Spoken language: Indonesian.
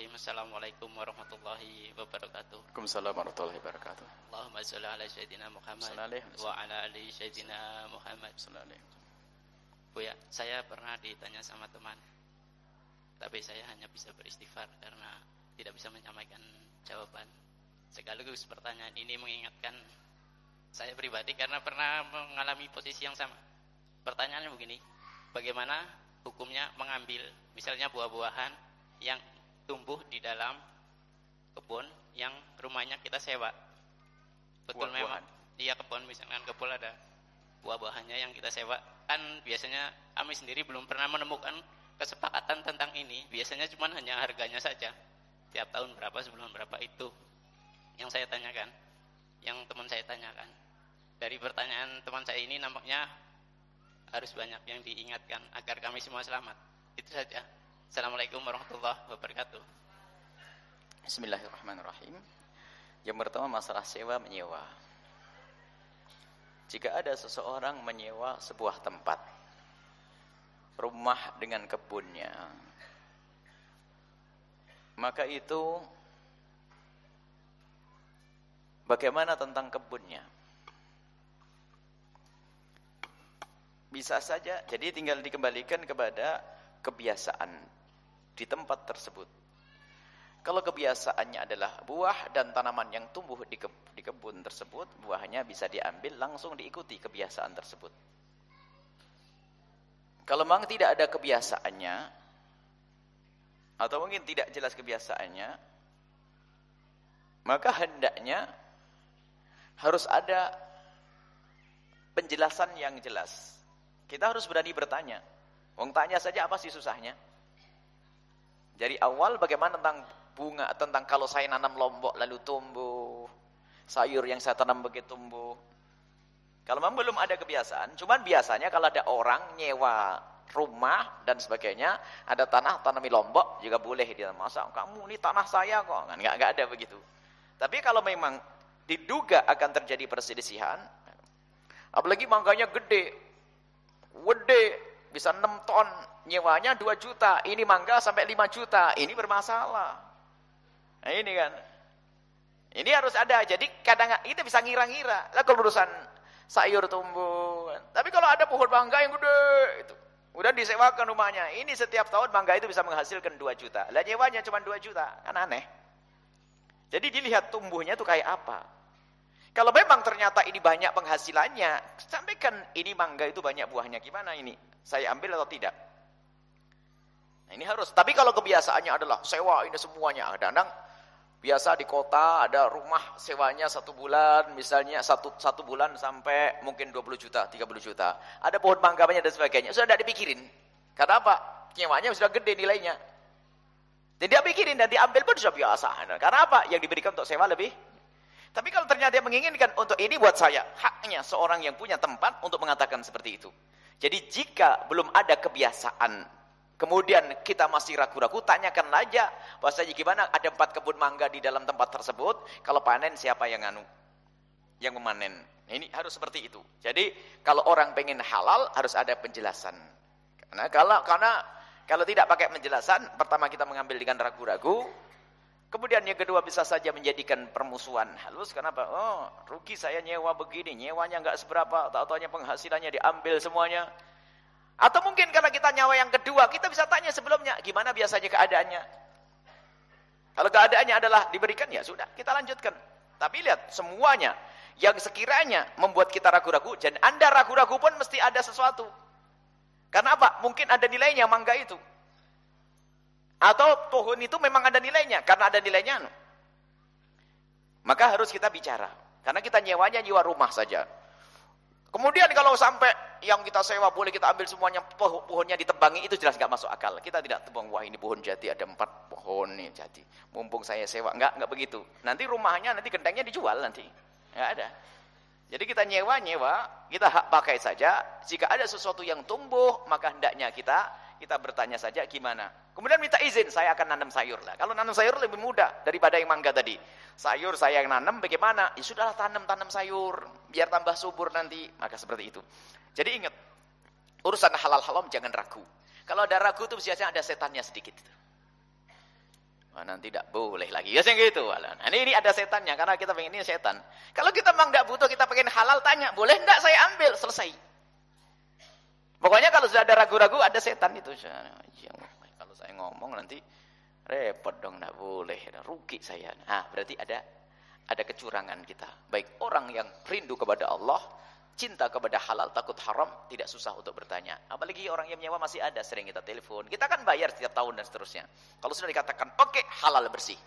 Bismillahirrahmanirrahim. Assalamualaikum warahmatullahi wabarakatuh. Waalaikumsalam warahmatullahi wabarakatuh. Allahumma shalli ala sayyidina Muhammad wa ala ali sayyidina Muhammad Bu ya, saya pernah ditanya sama teman. Tapi saya hanya bisa beristighfar karena tidak bisa menyampaikan jawaban. Sekaligus pertanyaan ini mengingatkan saya pribadi karena pernah mengalami posisi yang sama. Pertanyaannya begini, bagaimana hukumnya mengambil misalnya buah-buahan yang tumbuh di dalam kebun yang rumahnya kita sewa. Betul memang. Iya kebun misalkan kebun ada buah-buahannya yang kita sewa. Kan biasanya kami sendiri belum pernah menemukan kesepakatan tentang ini. Biasanya cuma hanya harganya saja. Tiap tahun berapa sebelum berapa itu yang saya tanyakan. Yang teman saya tanyakan. Dari pertanyaan teman saya ini nampaknya harus banyak yang diingatkan agar kami semua selamat. Itu saja. Assalamualaikum warahmatullahi wabarakatuh. Bismillahirrahmanirrahim. Yang pertama masalah sewa menyewa. Jika ada seseorang menyewa sebuah tempat, rumah dengan kebunnya, maka itu bagaimana tentang kebunnya? Bisa saja, jadi tinggal dikembalikan kepada kebiasaan di tempat tersebut. Kalau kebiasaannya adalah buah dan tanaman yang tumbuh di, ke, di kebun tersebut, buahnya bisa diambil langsung diikuti kebiasaan tersebut. Kalau memang tidak ada kebiasaannya, atau mungkin tidak jelas kebiasaannya, maka hendaknya harus ada penjelasan yang jelas. Kita harus berani bertanya. Wong tanya saja apa sih susahnya? Dari awal bagaimana tentang bunga, tentang kalau saya nanam lombok lalu tumbuh, sayur yang saya tanam begitu tumbuh. Kalau memang belum ada kebiasaan, cuman biasanya kalau ada orang nyewa rumah dan sebagainya, ada tanah tanami lombok juga boleh dia masa kamu ini tanah saya kok, kan nggak ada begitu. Tapi kalau memang diduga akan terjadi perselisihan, apalagi mangganya gede, gede bisa 6 ton, nyewanya 2 juta, ini mangga sampai 5 juta, ini bermasalah. Nah ini kan. Ini harus ada. Jadi kadang kita bisa ngira-ngira. Lah kalau sayur tumbuh. Tapi kalau ada pohon mangga yang gede itu udah disewakan rumahnya. Ini setiap tahun mangga itu bisa menghasilkan 2 juta. Lah nyewanya cuma 2 juta. Kan aneh. Jadi dilihat tumbuhnya itu kayak apa. Kalau memang ternyata ini banyak penghasilannya, sampaikan ini mangga itu banyak buahnya. Gimana ini? Saya ambil atau tidak? Nah, ini harus. Tapi kalau kebiasaannya adalah sewa ini semuanya. Kadang biasa di kota ada rumah sewanya satu bulan, misalnya satu, satu bulan sampai mungkin 20 juta, 30 juta. Ada pohon mangga banyak dan sebagainya. Sudah tidak dipikirin. Karena apa? Nyewanya sudah gede nilainya. Jadi dia pikirin dan diambil pun sudah biasa. Karena apa? Yang diberikan untuk sewa lebih tapi kalau ternyata dia menginginkan untuk ini buat saya, haknya seorang yang punya tempat untuk mengatakan seperti itu. Jadi jika belum ada kebiasaan, kemudian kita masih ragu-ragu, tanyakan aja, bahasanya gimana ada empat kebun mangga di dalam tempat tersebut, kalau panen siapa yang anu? Yang memanen. Ini harus seperti itu. Jadi kalau orang pengen halal harus ada penjelasan. Karena kalau karena kalau tidak pakai penjelasan, pertama kita mengambil dengan ragu-ragu, Kemudian yang kedua bisa saja menjadikan permusuhan halus. Kenapa? Oh, rugi saya nyewa begini, nyewanya enggak seberapa, tak tahunya penghasilannya diambil semuanya. Atau mungkin karena kita nyawa yang kedua, kita bisa tanya sebelumnya, gimana biasanya keadaannya? Kalau keadaannya adalah diberikan, ya sudah, kita lanjutkan. Tapi lihat, semuanya yang sekiranya membuat kita ragu-ragu, dan Anda ragu-ragu pun mesti ada sesuatu. Karena apa? Mungkin ada nilainya mangga itu. Atau pohon itu memang ada nilainya. Karena ada nilainya. Maka harus kita bicara. Karena kita nyewanya nyewa rumah saja. Kemudian kalau sampai yang kita sewa boleh kita ambil semuanya poh pohonnya ditebangi itu jelas nggak masuk akal. Kita tidak tebang wah ini pohon jati ada empat pohon nih jati. Mumpung saya sewa nggak nggak begitu. Nanti rumahnya nanti gentengnya dijual nanti. Nggak ada. Jadi kita nyewa nyewa kita hak pakai saja. Jika ada sesuatu yang tumbuh maka hendaknya kita kita bertanya saja gimana. Kemudian minta izin, saya akan nanam sayur lah. Kalau nanam sayur lebih mudah daripada yang mangga tadi. Sayur saya yang nanam bagaimana? Ya sudahlah tanam-tanam sayur, biar tambah subur nanti. Maka seperti itu. Jadi ingat, urusan halal haram jangan ragu. Kalau ada ragu itu biasanya ada setannya sedikit. Wah, nanti tidak boleh lagi. Ya gitu. Nah, ini, ini ada setannya karena kita pengen ini setan. Kalau kita memang tidak butuh, kita pengen halal tanya, boleh enggak saya ambil? Selesai. Pokoknya kalau sudah ada ragu-ragu ada setan itu. Ya, kalau saya ngomong nanti repot dong, tidak boleh, rugi saya. Nah, berarti ada ada kecurangan kita. Baik orang yang rindu kepada Allah, cinta kepada halal, takut haram, tidak susah untuk bertanya. Apalagi orang yang nyawa masih ada, sering kita telepon. Kita kan bayar setiap tahun dan seterusnya. Kalau sudah dikatakan, oke, okay, halal bersih.